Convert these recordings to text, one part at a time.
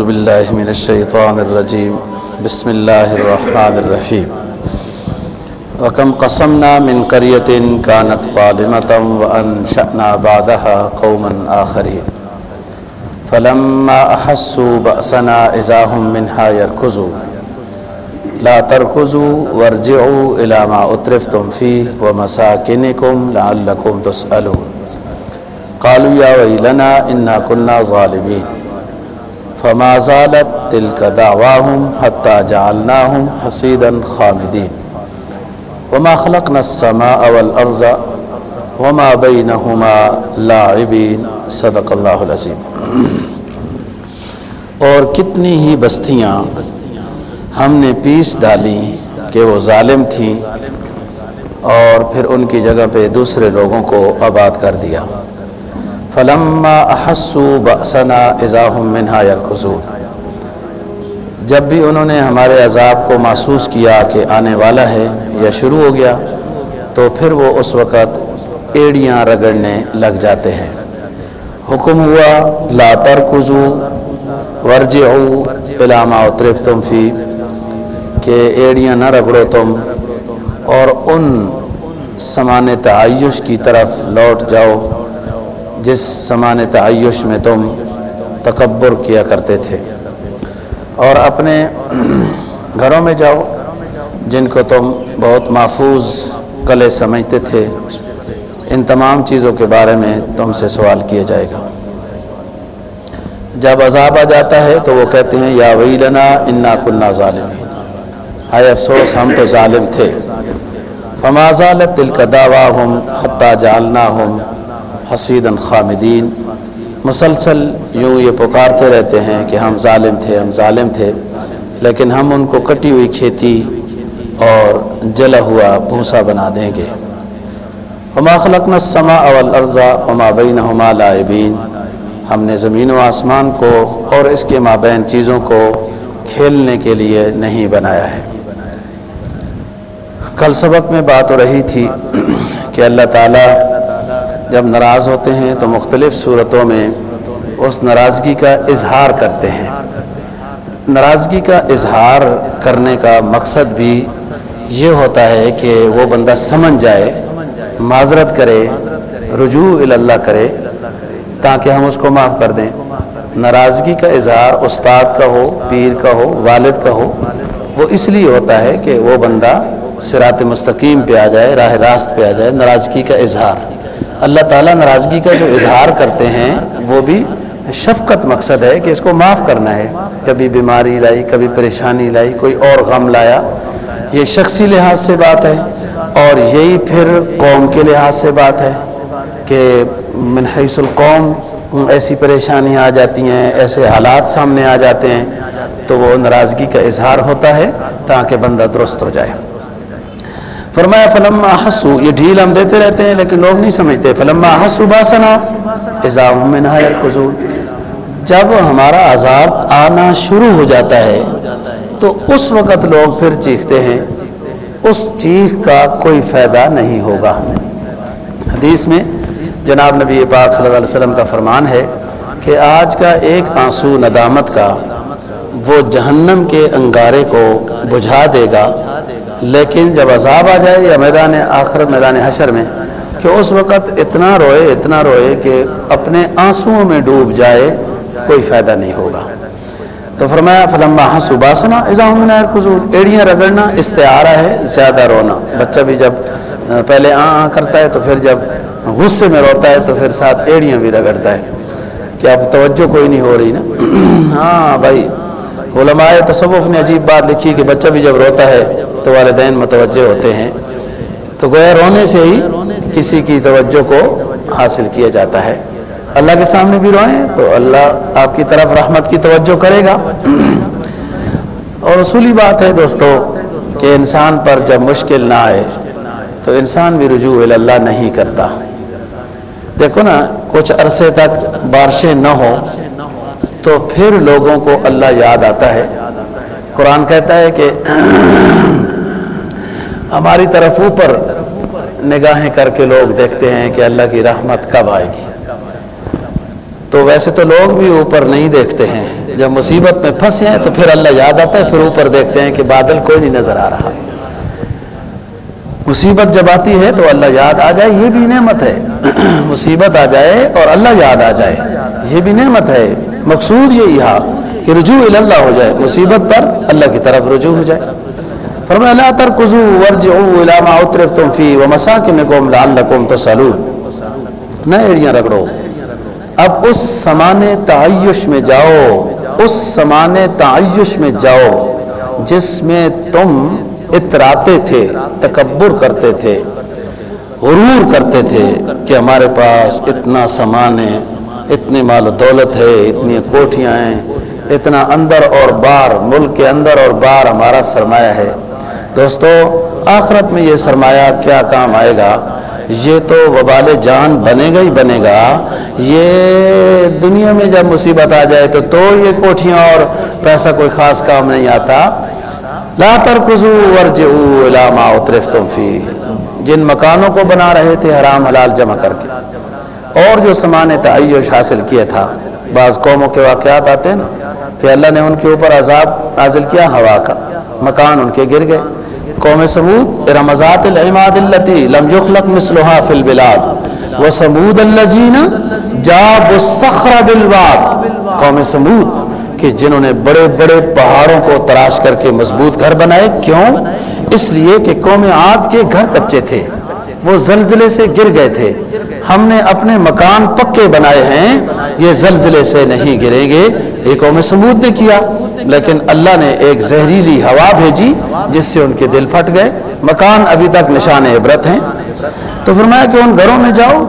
أعوذ بالله من الشيطان الرجيم. بسم الله الرحمن الرحيم. وكم قسمنا من قرية كانت ظالمة وأنشأنا بعدها قوما آخرين. فلما أحسوا بأسنا إذا هم منها يركزون. لا تركزوا، وارجعوا إلى ما أترفتم فيه ومساكنكم لعلكم تسألون. قالوا يا ويلنا إنا كنا ظالمين. فما زالت تلك دعواهم حتى جعلناهم حصيدا خامدين وما خلقنا السماء والأرض وما بينهما لاعبين صدق اللہ العظیم. اور کتنی ہی بستیاں ہم نے پیس ڈالی کہ وہ ظالم تھیں اور پھر ان کی جگہ پہ دوسرے لوگوں کو آباد کر دیا۔ فلما احسوا بأسنا اذا هم منها يركضون۔ جب بھی انہوں نے ہمارے عذاب کو محسوس کیا کہ آنے والا ہے یا شروع ہو گیا، تو پھر وہ اس وقت ایڑیاں رگڑنے لگ جاتے ہیں۔ حکم ہوا، لا ترکزو ورجعو الى ما اترفتم فی، کہ ایڑیاں نہ رگڑو تم اور ان سمان تعیش کی طرف لوٹ جاؤ۔ جس سمان تعیش میں تم تکبر کیا کرتے تھے۔ اور اپنے گھروں میں جاؤ جن کو تم بہت محفوظ کلے سمجھتے تھے۔ ان تمام چیزوں کے بارے میں تم سے سوال کیا جائے گا۔ جب عذاب آ جاتا ہے تو وہ کہتے ہیں، یا ویلنا انا کلنا ظالم ہائے افسوس، ہم تو ظالم تھے۔ فما ظالت دل کا دعویٰ ہم حتیٰ جالنا ہم حسیدن خامدین۔ مسلسل یوں یہ پکارتے رہتے ہیں کہ ہم ظالم تھے، ہم ظالم تھے، لیکن ہم ان کو کٹی ہوئی کھیتی اور جلا ہوا بھوسا بنا دیں گے۔ ہما خلقنا السماء والارض وما بینہما لاعبین ہم نے زمین و آسمان کو اور اس کے مابین چیزوں کو کھیلنے کے لیے نہیں بنایا ہے۔ کل سبق میں بات ہو رہی تھی کہ اللہ تعالیٰ جب ناراض ہوتے ہیں تو مختلف صورتوں میں اس ناراضگی کا اظہار کرتے ہیں۔ ناراضگی کا اظہار کرنے کا مقصد بھی یہ ہوتا ہے کہ وہ بندہ سمجھ جائے، معذرت کرے، رجوع اللہ کرے تاکہ ہم اس کو معاف کر دیں۔ ناراضگی کا اظہار استاد کا ہو، پیر کا ہو، والد کا ہو، وہ اس لیے ہوتا ہے کہ وہ بندہ سرات مستقیم پہ آ جائے، راہ راست پہ آ جائے، ناراضگی کا اظہار۔ اللہ تعالیٰ ناراضگی کا جو اظہار کرتے ہیں، وہ بھی شفقت مقصد ہے کہ اس کو معاف کرنا ہے۔ کبھی بیماری لائی، کبھی پریشانی لائی، کوئی اور غم لایا۔ یہ شخصی لحاظ سے بات ہے اور یہی پھر قوم کے لحاظ سے بات ہے کہ من حیث القوم ایسی پریشانیاں آ جاتی ہیں، ایسے حالات سامنے آ جاتے ہیں تو وہ ناراضگی کا اظہار ہوتا ہے تاکہ بندہ درست ہو جائے۔ فرمایا، فلما حسو یہ ڈھیل ہم دیتے رہتے ہیں، لیکن لوگ نہیں سمجھتے. فلما حسو باسنا اضاف میں جب ہمارا عذاب آنا شروع ہو جاتا ہے، تو اس وقت لوگ پھر چیختے ہیں، اس چیخ کا کوئی فائدہ نہیں ہوگا. حدیث میں جناب نبی پاک صلی اللہ علیہ وسلم کا فرمان ہے کہ آج کا ایک آنسو ندامت کا وہ جہنم کے انگارے کو بجھا دے گا۔ لیکن جب عذاب آ جائے یا میدان آخر، میدان حشر میں، کہ اس وقت اتنا روئے اتنا روئے کہ اپنے آنسوؤں میں ڈوب جائے، کوئی فائدہ نہیں ہوگا۔ تو فرمایا، فلما ہنسو باسنا اضام ایڑیاں رگڑنا، استعارہ ہے، زیادہ رونا۔ بچہ بھی جب پہلے آ آ کرتا ہے تو پھر جب غصے میں روتا ہے تو پھر ساتھ ایڑیاں بھی رگڑتا ہے۔ کہ اب توجہ کوئی نہیں ہو رہی نا۔ ہاں بھائی علماء تصوف نے عجیب بات لکھی کہ بچہ بھی جب روتا ہے تو والدین متوجہ ہوتے ہیں۔ تو گویا رونے سے ہی کسی کی توجہ کو حاصل کیا جاتا ہے۔ اللہ کے سامنے بھی روئیں تو اللہ آپ کی طرف رحمت کی توجہ کرے گا۔ اور اصولی بات ہے دوستو کہ انسان پر جب مشکل نہ آئے تو انسان بھی رجوع اللہ نہیں کرتا۔ دیکھو نا، کچھ عرصے تک بارشیں نہ ہو تو پھر لوگوں کو اللہ یاد آتا ہے۔ قرآن کہتا ہے کہ ہماری طرف اوپر نگاہیں کر کے لوگ دیکھتے ہیں کہ اللہ کی رحمت کب آئے گی۔ تو ویسے تو لوگ بھی اوپر نہیں دیکھتے ہیں۔ جب مصیبت میں پھنسے ہیں تو پھر اللہ یاد آتا ہے، پھر اوپر دیکھتے ہیں کہ بادل کوئی نہیں نظر آ رہا۔ مصیبت جب آتی ہے تو اللہ یاد آ جائے، یہ بھی نعمت ہے۔ مصیبت آ جائے اور اللہ یاد آ جائے۔ یہ بھی نعمت ہے۔ مقصود یہ یہاں کہ رجوع اللہ ہو جائے۔ مصیبت پر اللہ کی طرف رجوع ہو جائے۔ فرمایا، لا ترکزو ورجعو الى ما اترفتم فی ومساکنکم لعلکم تسالون نہ ایڑیاں رگڑو۔ اب اس سمان تعیش میں جاؤ۔ اس سمان تعیش میں جاؤ جس میں تم اتراتے تھے، تکبر کرتے تھے، غرور کرتے تھے کہ ہمارے پاس اتنا سامان ہے، اتنی مال و دولت ہے، اتنی کوٹیاں ہیں، اتنا اندر اور بار ملک کے اندر اور بار ہمارا سرمایہ ہے۔ دوستو، آخرت میں یہ سرمایہ کیا کام آئے گا؟ یہ تو وبال جان بنے گا ہی بنے گا۔ یہ دنیا میں جب مصیبت آ جائے تو تو یہ کوٹیاں اور پیسہ کوئی خاص کام نہیں آتا۔ لا ترکزو ورجعو الى ما اترفتم فی جن مکانوں کو بنا رہے تھے حرام حلال جمع کر کے۔ اور جو سمان تعیش حاصل کیا تھا۔ بعض قوموں کے واقعات آتے ہیں نا کہ اللہ نے ان کے اوپر عذاب نازل کیا، ہوا کا۔ مکان ان کے گر گئے۔ قوم سمود رمضات العماد اللتی لم یخلق مثلها فی البلاد۔ وسمود اللذین جاب الصخر بالواد۔ قوم سمود کہ جنہوں نے بڑے بڑے پہاڑوں کو تراش کر کے مضبوط گھر بنائے، کیوں؟ اس لیے کہ قوم عاد کے گھر کچے تھے، وہ زلزلے سے گر گئے تھے۔ ہم نے اپنے مکان پکے بنائے ہیں، یہ زلزلے سے نہیں گریں گے۔ یہ قوم سمود نے کیا، لیکن اللہ نے ایک زہریلی ہوا بھیجی، جس سے ان کے دل پھٹ گئے۔ مکان ابھی تک نشان عبرت ہیں۔ تو فرمایا کہ ان گھروں میں جاؤ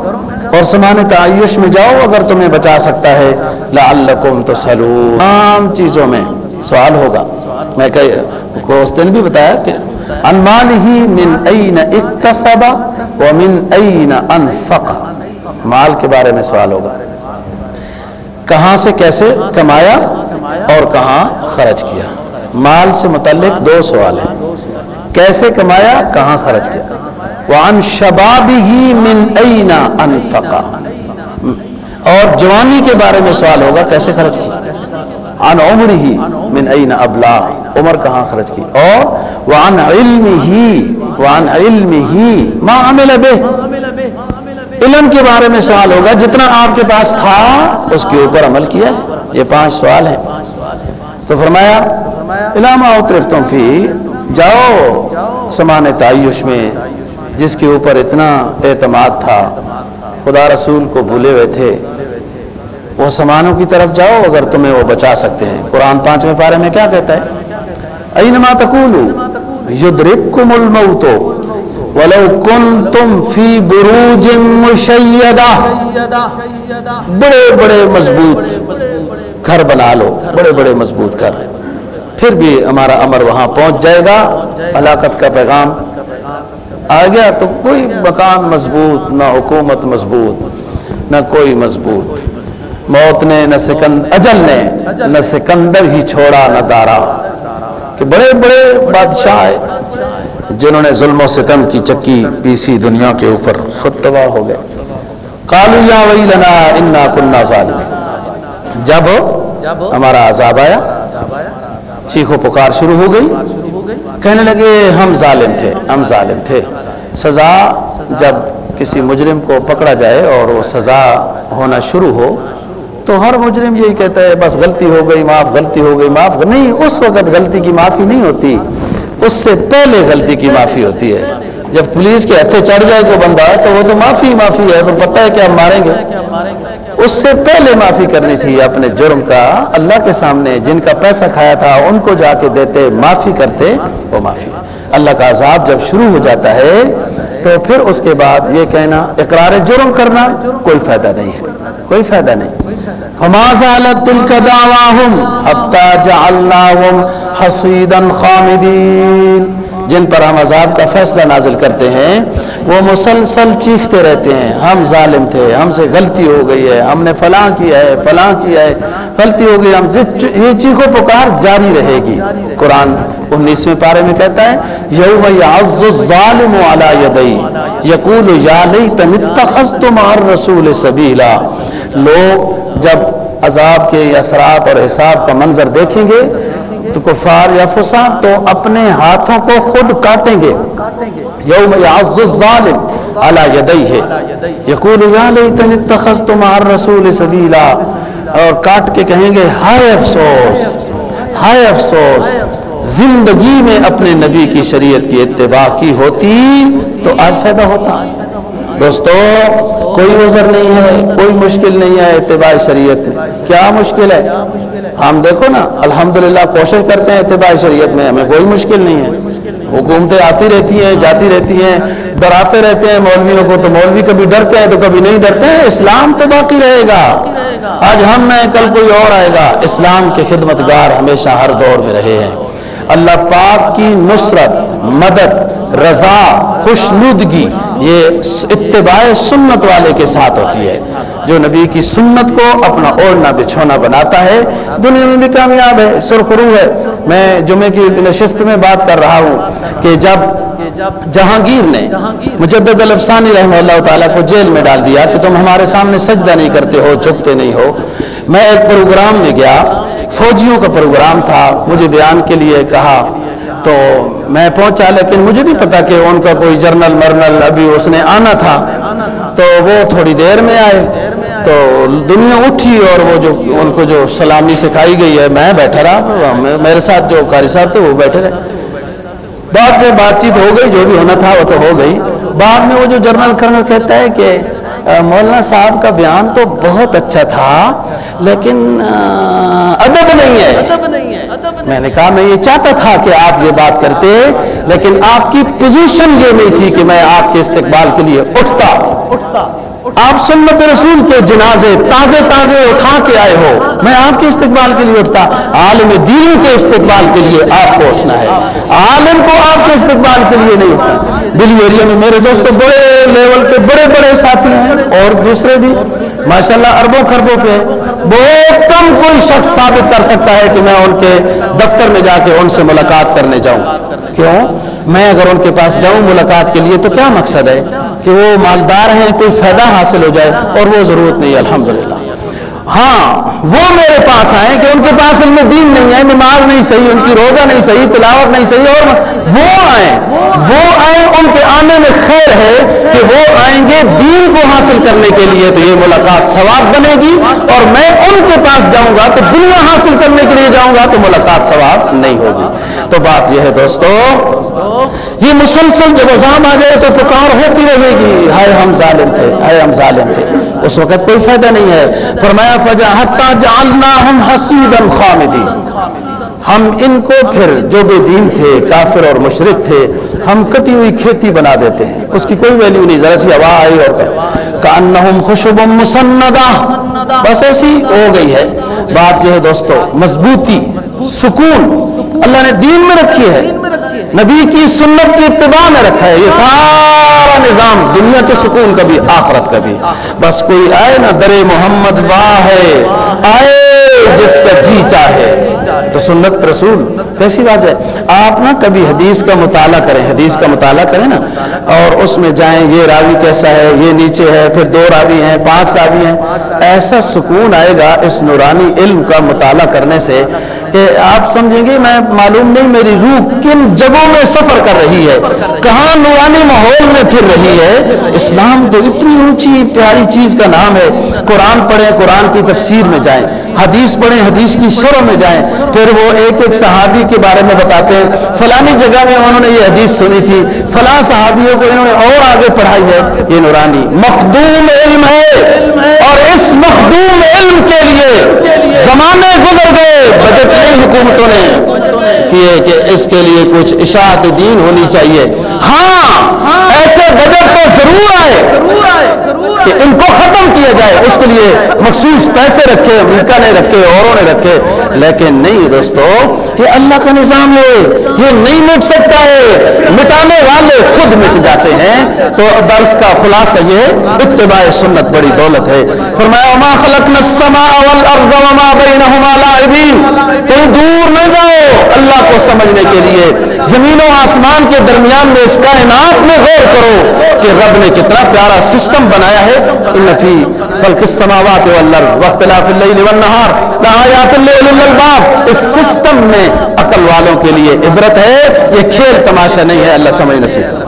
اور سمان تعیش میں جاؤ اگر تمہیں بچا سکتا ہے۔ لعلکم تسلون تمام چیزوں میں سوال ہوگا۔ میں کہ اس دن بھی بتایا کہ انمان ہی من این اکتسب ومن این انفق۔ مال کے بارے میں سوال ہوگا۔ کہاں سے کیسے کمایا اور کہاں خرچ کیا۔ مال سے متعلق دو سوال ہیں۔ کیسے کمایا، کہاں خرچ کیا۔ وان شبابی من اینا انفقا اور جوانی کے بارے میں سوال ہوگا، کیسے خرچ کی؟ عن عمر ہی من این ابلا عمر کہاں خرچ کی؟ اور وعن علم ہی وعن علم ہی ما عمل بے علم کے بارے میں سوال ہوگا، جتنا آپ کے پاس تھا، اس کے اوپر عمل کیا ہے؟ یہ پانچ سوال ہیں۔ تو فرمایا علامہ اترفتم فی جاؤ سمان تعیش میں جس کے اوپر اتنا اعتماد تھا، خدا رسول کو بھولے ہوئے تھے۔ وہ سمانوں کی طرف جاؤ اگر تمہیں وہ بچا سکتے ہیں۔ قرآن پانچویں پارے میں کیا کہتا ہے؟ اینما تقولو یدرککم الموت ولو کنتم فی بروج مشیدہ۔ بڑے بڑے مضبوط گھر بنا لو، بڑے بڑے مضبوط گھر۔ پھر بھی ہمارا امر وہاں پہنچ جائے گا۔ ہلاکت کا پیغام آ گیا تو کوئی مکان مضبوط، نہ حکومت مضبوط، نہ کوئی مضبوط۔ موت نے نہ سکند اجل نے نہ سکندر ہی چھوڑا، نہ دارا۔ کہ بڑے بڑے بادشاہ جنہوں نے ظلم و ستم کی چکی پیسی دنیا کے اوپر خود تباہ ہو گئے کالو یا وہی لنا انا کنہ ظالم جب ہمارا عذاب آیا، چیخو پکار شروع ہو گئی۔ کہنے لگے، ہم ظالم تھے، ہم ظالم تھے۔ سزا جب کسی مجرم کو پکڑا جائے اور وہ سزا ہونا شروع ہو تو ہر مجرم یہی کہتا ہے بس غلطی ہو گئی معاف غلطی ہو گئی معاف۔ نہیں اس وقت غلطی کی معافی نہیں ہوتی اس سے پہلے غلطی کی معافی ہوتی ہے۔ جب پولیس کے ہتھے چڑھ جائے کوئی بندہ تو وہ تو معافی معافی ہے تو پتہ ہے کہ ہم ماریں گے۔ اس سے پہلے معافی کرنی تھی اپنے جرم کا۔ اللہ کے سامنے جن کا پیسہ کھایا تھا ان کو جا کے دیتے معافی کرتے وہ معافی۔ اللہ کا عذاب جب شروع ہو جاتا ہے، تو پھر اس کے بعد یہ کہنا، اقرار جرم کرنا کوئی فائدہ نہیں ہے۔ کوئی فائدہ نہیں۔ جن پر ہم عذاب کا فیصلہ نازل کرتے ہیں وہ مسلسل چیختے رہتے ہیں، ہم ظالم تھے، ہم سے غلطی ہو گئی ہے، ہم نے فلاں کیا ہے، فلاں کیا ہے، غلطی ہو گئی، ہم سے یہ چیخو پکار جاری رہے گی۔ قرآن انیسویں پارے میں کہتا ہے، یوم یعز الظالم علی یدئی یقول یا لیتن اتخذت مع الرسول سبیلا۔ لوگ جب عذاب کے اثرات اور حساب کا منظر دیکھیں گے تو کفار یا فساد تو اپنے ہاتھوں کو خود کاٹیں گے۔ یوم یعز الظالم علی یدیہ۔ یقول یا لیتن اتخذت مع الرسول سبیلا۔ اور کاٹ کے کہیں گے، ہائے افسوس ہائے افسوس، زندگی میں اپنے نبی کی شریعت کی اتباع کی ہوتی تو آج فائدہ ہوتا۔ دوستو، کوئی عذر نہیں ہے، کوئی مشکل نہیں ہے اتباع شریعت میں۔ کیا مشکل ہے؟ ہم دیکھو نا، الحمدللہ کوشش کرتے ہیں اتباع شریعت میں، ہمیں کوئی مشکل نہیں ہے۔ حکومتیں آتی رہتی ہیں، جاتی رہتی ہیں، ڈراتے رہتے ہیں مولویوں کو، تو مولوی کبھی ڈرتے ہیں تو کبھی نہیں ڈرتے ہیں۔ اسلام تو باقی رہے گا۔ آج ہم ہیں، کل کوئی اور آئے گا۔ اسلام کے خدمت گار ہمیشہ ہر دور میں رہے ہیں۔ اللہ پاک کی نصرت مدد، رضا، خوشنودگی، یہ اتباع سنت والے کے ساتھ ہوتی ہے۔ جو نبی کی سنت کو اپنا اوڑھنا بچھونا بناتا ہے، دنیا میں بھی کامیاب ہے، سرخرو ہے۔ میں جمعے کی نشست میں بات کر رہا ہوں کہ جب جہانگیر نے مجدد الفسانی رحمہ اللہ تعالیٰ کو جیل میں ڈال دیا کہ تم ہمارے سامنے سجدہ نہیں کرتے ہو چکتے نہیں ہو۔ میں ایک پروگرام میں گیا، فوجیوں کا پروگرام تھا، مجھے بیان کے لیے کہا تو میں پہنچا، لیکن مجھے نہیں پتا کہ ان کا کوئی جرنل، مرنل ابھی اس نے آنا تھا۔ تو وہ تھوڑی دیر میں آئے۔ تو دنیا اٹھی اور وہ جو ان کو جو سلامی سکھائی گئی ہے، میں بیٹھا رہا۔ میرے ساتھ جو قاری صاحب تھے، وہ بیٹھے رہے۔ بات سے بات چیت ہو گئی، جو بھی ہونا تھا، وہ تو ہو گئی۔ بعد میں وہ جو جرنل کرنل کہتا ہے کہ مولانا صاحب کا بیان تو بہت اچھا تھا، لیکن ادب نہیں ہے۔ میں نے کہا، میں یہ چاہتا تھا کہ آپ یہ بات کرتے، لیکن آپ کی پوزیشن یہ نہیں تھی کہ میں آپ کے استقبال کے لیے اٹھتا۔ آپ سنت رسول کے جنازے تازے تازے اٹھا کے آئے ہو، میں آپ کے استقبال کے لیے اٹھتا۔ عالم دین کے استقبال کے لیے آپ کو اٹھنا ہے۔ عالم کو آپ کے استقبال کے لیے نہیں اٹھنا۔ دلی ایریا میں میرے دوست بڑے لیول پہ بڑے بڑے ساتھی ہیں اور دوسرے بھی۔ ماشاءاللہ اربوں خربوں پہ بہت کم کوئی شخص ثابت کر سکتا ہے کہ میں ان کے دفتر میں جا کے ان سے ملاقات کرنے جاؤں۔ کیوں؟ میں اگر ان کے پاس جاؤں ملاقات کے لیے تو کیا مقصد ہے؟ کہ وہ مالدار ہیں، کوئی فائدہ حاصل ہو جائے اور وہ ضرورت نہیں، الحمدللہ۔ ہاں وہ میرے پاس آئے کہ ان کے پاس علم دین نہیں ہے، نماز نہیں صحیح، ان کی روزہ نہیں صحیح، تلاوت نہیں صحیح اور وہ آئیں۔ وہ آئیں ان کے آنے میں خیر ہے کہ وہ آئیں گے دین کو حاصل کرنے کے لیے تو یہ ملاقات ثواب بنے گی اور میں ان کے پاس جاؤں گا تو دنیا حاصل کرنے کے لیے جاؤں گا تو ملاقات ثواب نہیں ہوگی۔ تو بات یہ ہے دوستو، یہ مسلسل جب عذاب آ جائے تو پکار ہوتی رہے گی۔ ہائے ہم ظالم تھے، ہائے ہم ظالم تھے۔ اس وقت کوئی فائدہ نہیں ہے۔ فرمایا فجا جعلنا ہم حسیدا خامدین ہم ان کو پھر جو بے دین تھے، کافر اور مشرق تھے، ہم کٹی ہوئی کھیتی بنا دیتے ہیں۔ اس کی کوئی ویلیو نہیں۔ ذرا سی ہوا آئی اور کانہم خوشب مسندہ۔ بس ایسی ہو گئی ہے۔ بات یہ ہے دوستو، مضبوطی، سکون۔ اللہ نے دین میں رکھی ہے۔ نبی کی سنت کی اتباع میں رکھا ہے۔ یہ سارا نظام دنیا کے سکون کا بھی آخرت کا بھی بس کوئی آئے نا در محمد واہ ہے۔ آئے جس کا جی چاہے۔ تو سنت رسول، کیسی بات ہے؟ آپ نا کبھی حدیث کا مطالعہ کریں، حدیث کا مطالعہ کریں نا، اور اس میں جائیں، یہ راوی کیسا ہے، یہ نیچے ہے، پھر دو راوی ہیں، پانچ راوی ہیں، ایسا سکون آئے گا اس نورانی علم کا مطالعہ کرنے سے کہ آپ سمجھیں گے، میں معلوم نہیں میری روح کن جگہوں میں سفر کر رہی ہے، کہاں نورانی ماحول میں پھر رہی ہے۔ اسلام تو اتنی اونچی، پیاری چیز کا نام ہے۔ قرآن پڑھیں، قرآن کی تفسیر میں جائیں۔ حدیث پڑھیں، حدیث کی شروع میں جائیں۔ پھر وہ ایک ایک صحابی کے بارے میں بتاتے ہیں۔ فلانی جگہ میں انہوں نے یہ حدیث سنی تھی۔ فلاں صحابیوں کو انہوں نے اور آگے پڑھائی ہے۔ یہ نورانی مخدوم علم ہے۔ اور اس مخدوم علم کے لیے زمانے گزر گئے بجٹ کئی حکومتوں نے کیے کہ اس کے لیے کچھ اشاعت دین ہونی چاہیے۔ ہاں ایسے بجٹ تو ضرور آئے کہ ان کو ختم کیا جائے۔ اس کے لیے مخصوص پیسے رکھے، امریکہ نے رکھے، اوروں نے رکھے۔ لیکن نہیں دوستو یہ اللہ کا نظام ہے، یہ نہیں مٹ سکتا ہے۔ مٹانے والے خود مٹ جاتے ہیں۔ تو درس کا خلاصہ یہ اتباع سنت بڑی دولت ہے۔ فرمایا، وما خلقنا السماء والارض وما بینہما لاعبین۔ کوئی دور نہ جاؤ اللہ کو سمجھنے کے لیے۔ زمین و آسمان کے درمیان میں اس کائنات میں غور کرو کہ رب نے کتنا پیارا سسٹم بنایا ہے۔ ان فی خلق السماوات والارض واختلاف الليل والنهار لآیات اللیل الألباب اس سسٹم میں عقل والوں کے لیے عبرت ہے یہ کھیل تماشا نہیں ہے اللہ سمجھ نصیب۔